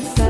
inside.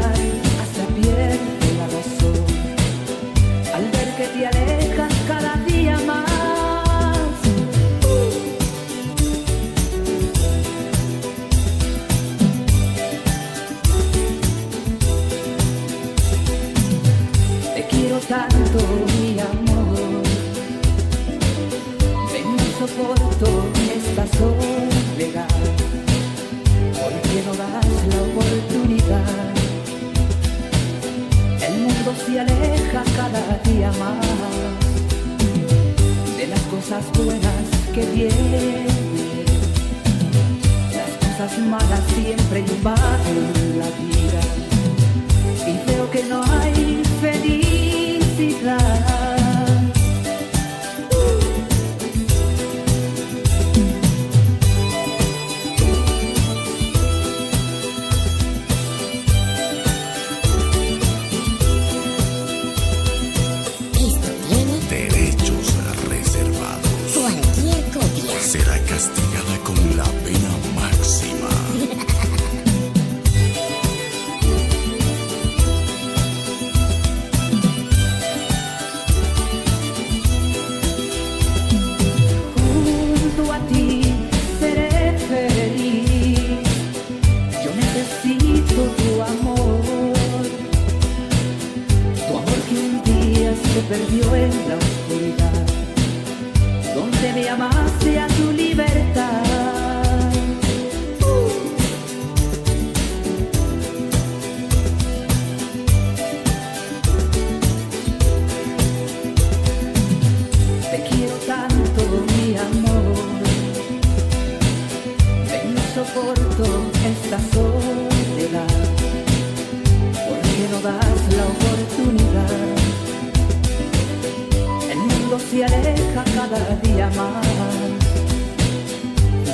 cada día más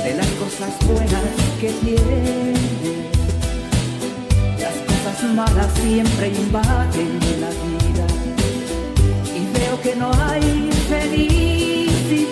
de las cosas buenas que tiene. Las cosas malas siempre invaden la vida y veo que no hay felicidad.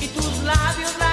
Y tus labios la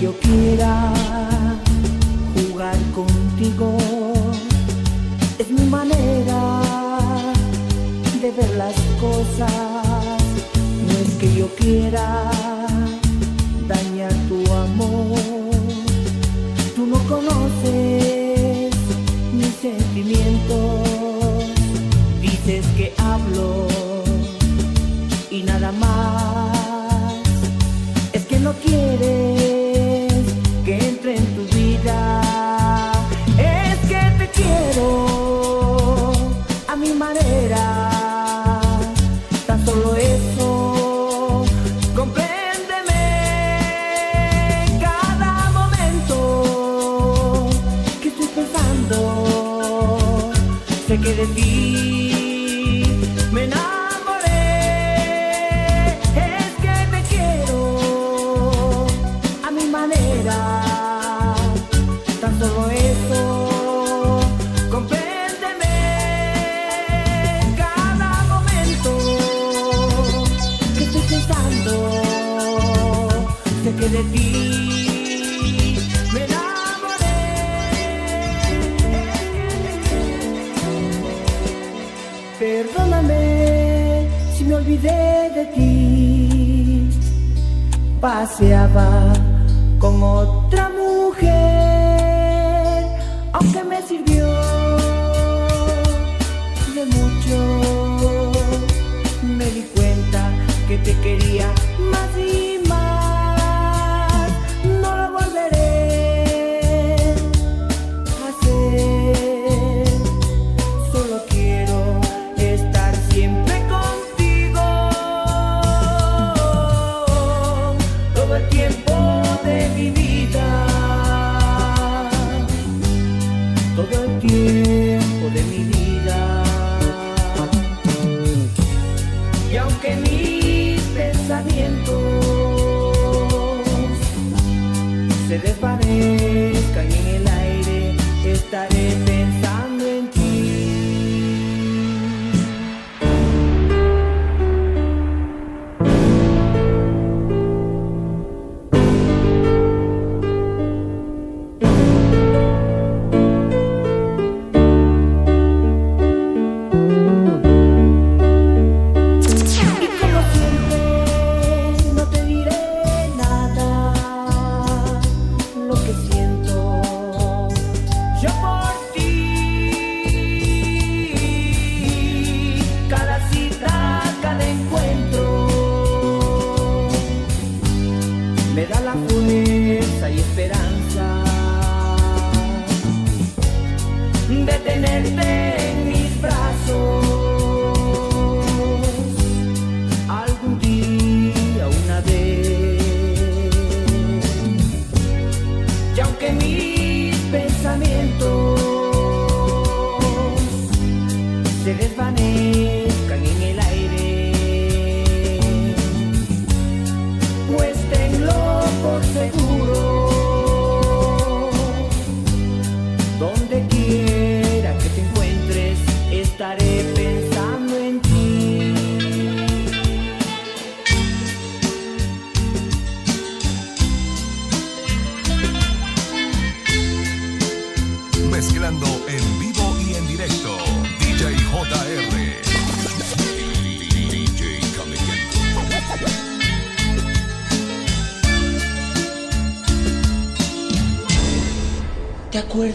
yo quiera jugar contigo. Es mi manera de ver las cosas. No es que yo quiera. sé que de de ti. Paseaba con otra mujer, aunque me sirvió de mucho. Me di cuenta que te quería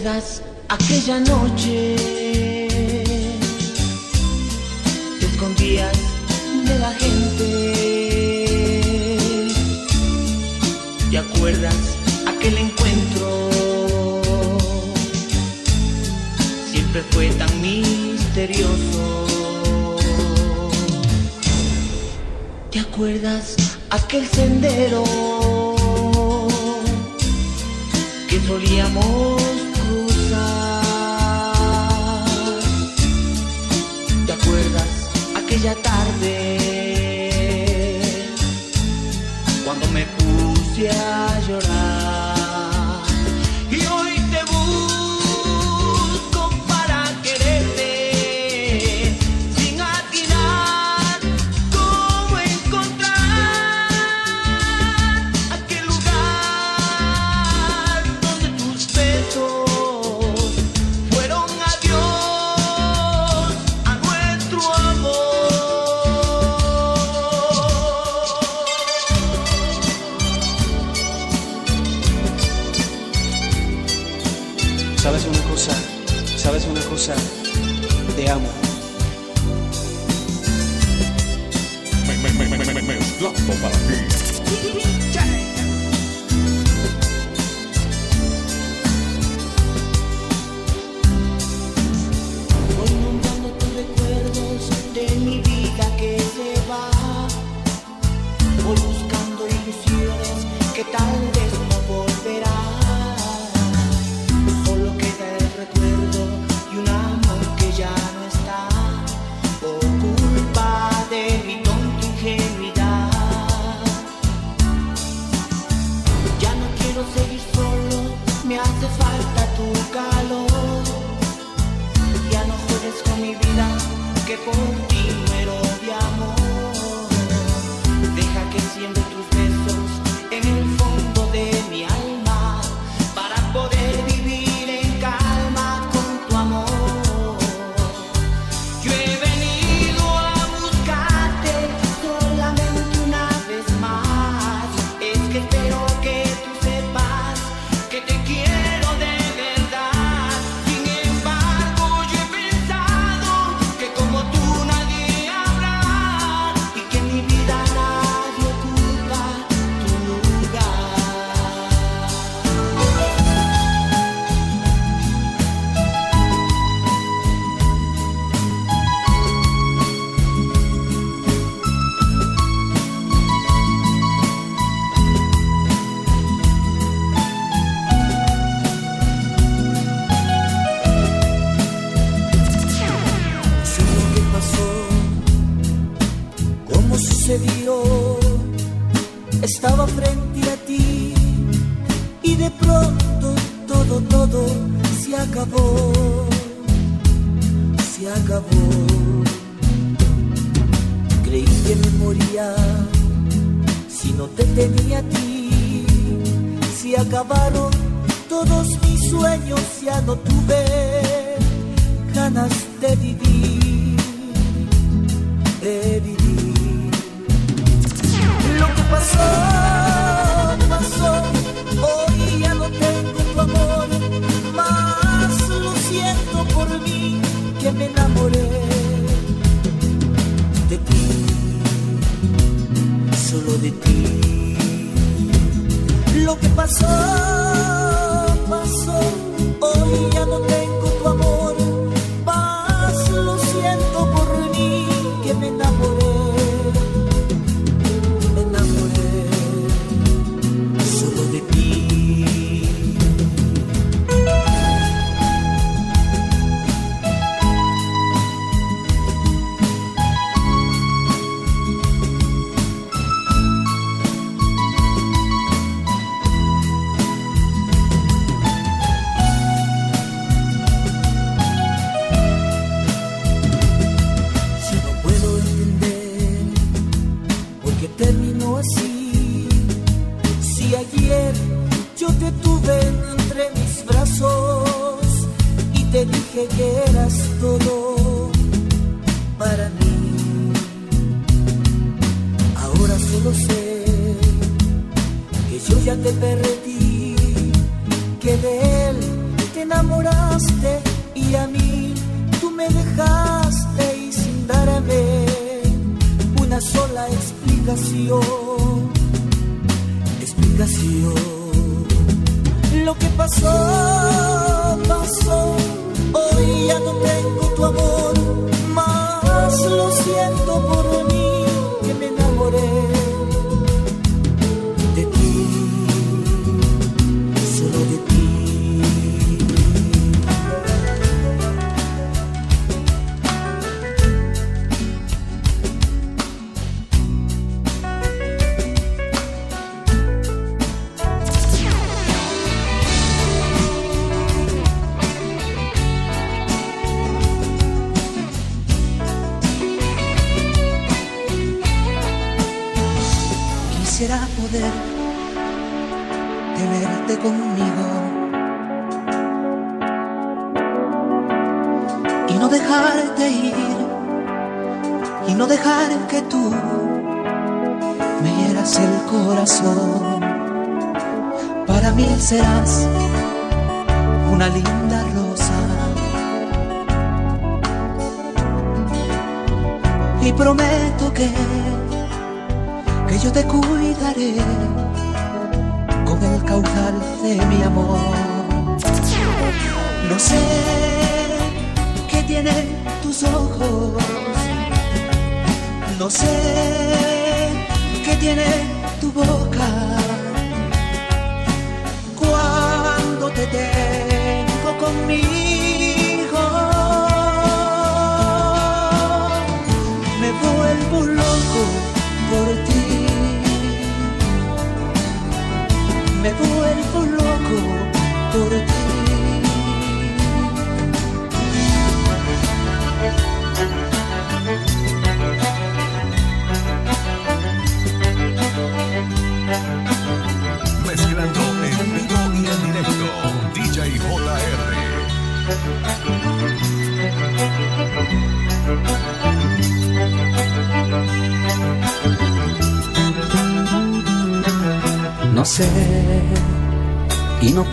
aquella noche? Te escondías de la gente. ¿Te acuerdas aquel encuentro? Siempre fue tan misterioso. ¿Te acuerdas aquel sendero que solíamos? yeah. acabó. Creí que me moría si no te tenía a ti. Si acabaron todos mis sueños, ya no tuve ganas de vivir, de vivir. Lo que pasó. lo que pasó. Lo que pasó, pasó, hoy ya no tengo tu amor. no dejar que tú me hieras el corazón. Para mí serás una linda rosa. Y prometo que, que yo te cuidaré con el caudal de mi amor. No sé qué tienen tus ojos no sé qué tiene tu boca cuando te tengo conmigo. Me vuelvo loco por ti. Me vuelvo loco por ti.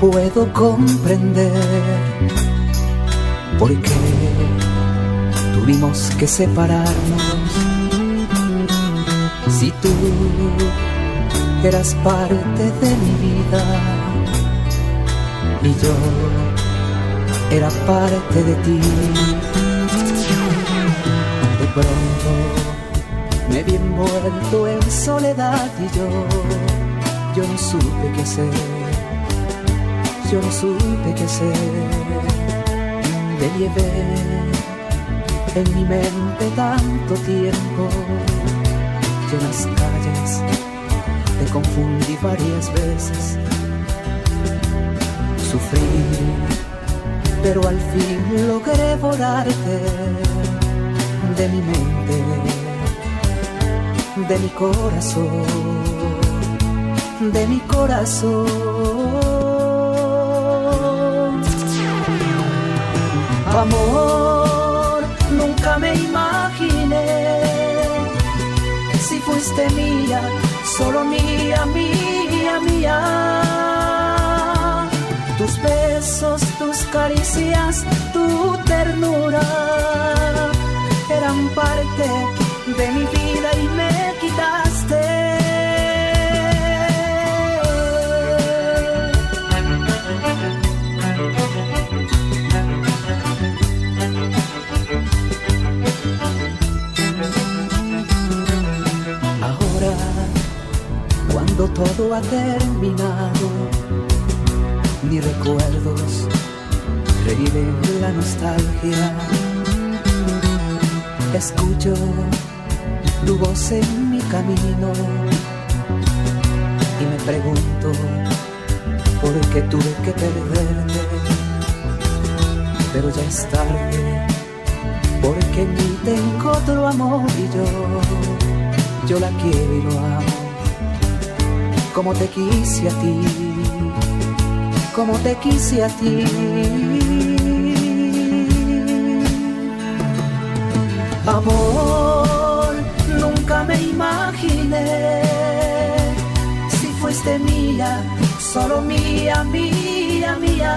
Puedo comprender por qué tuvimos que separarnos. Si tú eras parte de mi vida y yo era parte de ti. De pronto me vi envuelto en soledad y yo yo no supe qué hacer, yo no supe qué hacer. Te llevé en mi mente tanto tiempo, y en las calles te confundí varias veces. Sufrí, pero al fin logré borrarte de mi mente, de mi corazón de mi corazón. Amor, nunca me imaginé si fuiste mía, solo mía, mía, mía. Tus besos, tus caricias, tu ternura eran parte de mi vida todo ha terminado, mis recuerdos reviven la nostalgia. Escucho tu voz en mi camino y me pregunto por qué tuve que perderte. Pero ya es tarde, porque en mí tengo otro amor y yo yo la quiero y lo amo, como te quise a ti, como te quise a ti. Amor, nunca me imaginé si fuiste mía, solo mía, mía, mía.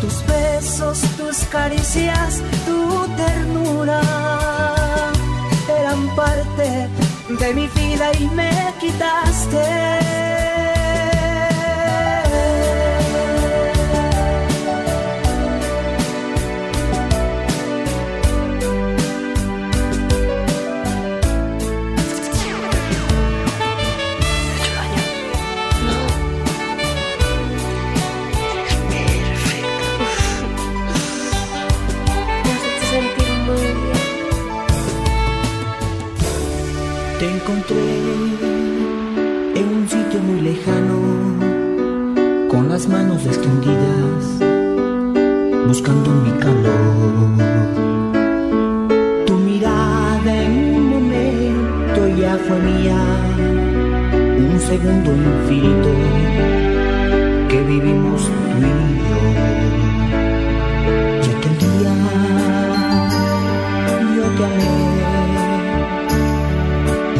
Tus besos, tus caricias, tu ternura eran parte de mi vida y me quitaste. Las manos extendidas, buscando mi calor. Tu mirada en un momento ya fue mía, un segundo infinito que vivimos tú y yo. Y aquel día yo te amé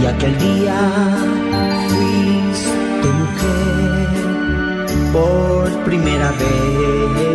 y aquel día por primera vez.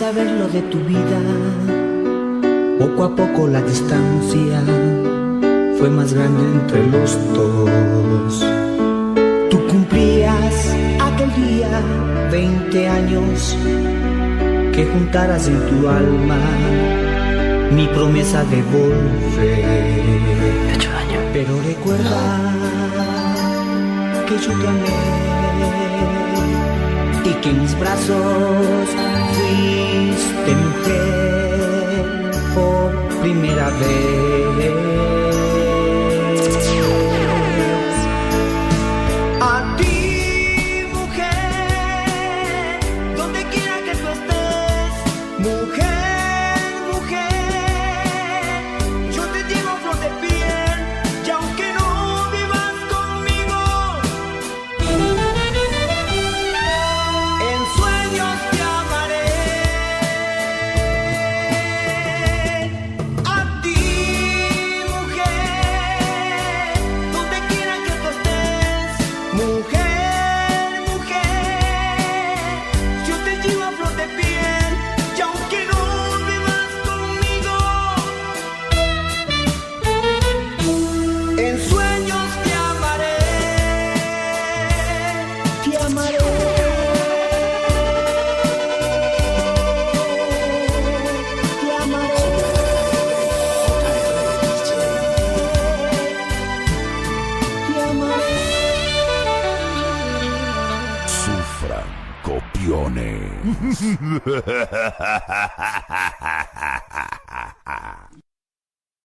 Saber lo de tu vida. Poco a poco la distancia fue más grande entre los dos. Tú cumplías aquel día 20 años que juntaras en tu alma mi promesa de volver. Pero recuerda que yo te amé que en mis brazos fuiste mujer por primera vez.